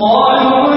قالوا